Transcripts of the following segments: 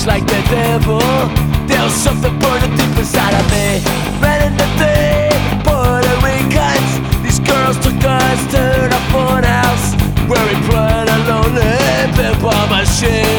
just like the devil. There was something burning deep inside of me. Ran into the Puerto Ricans. These girls took us to the fun house where we played a lonely paper machine.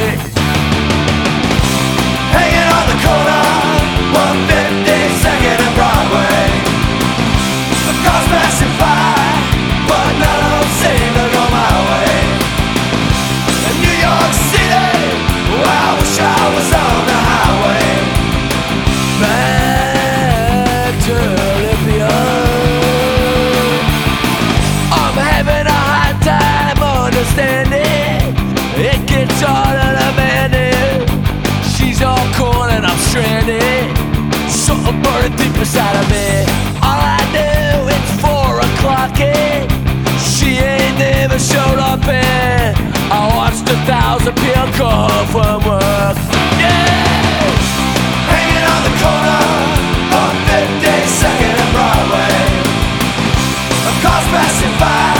Something burning deep inside of me. All I know it's four o'clock and she ain't never showed up and I watched a thousand people come home from work. Yeah, hanging on the corner on 52nd and Broadway. A car's passing by,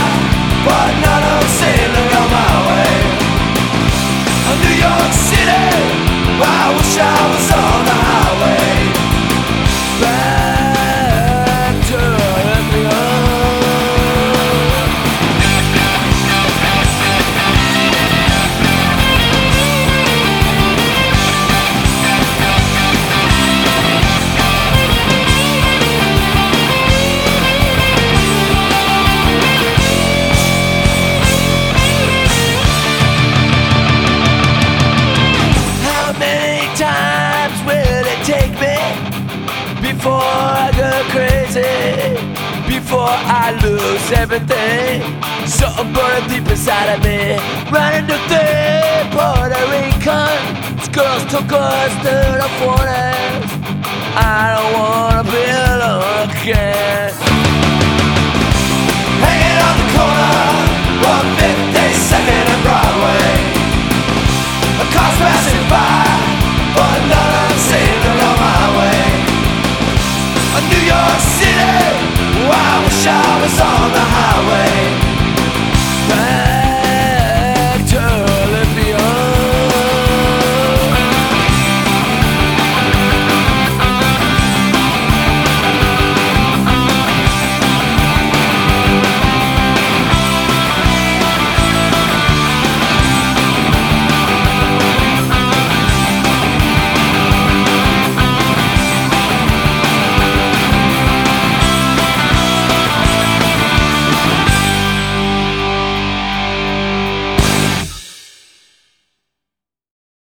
but none of them seem to go my way. New York City, I wish I was I lose everything. Something burning deep inside of me. Running the thing, Puerto Rican. These girls took us to the forest. I don't wanna be alone again. Hanging on the corner of 52nd and Broadway. A car's passing by, but none of them seem to know my way. A New York City. I wish I was on the highway.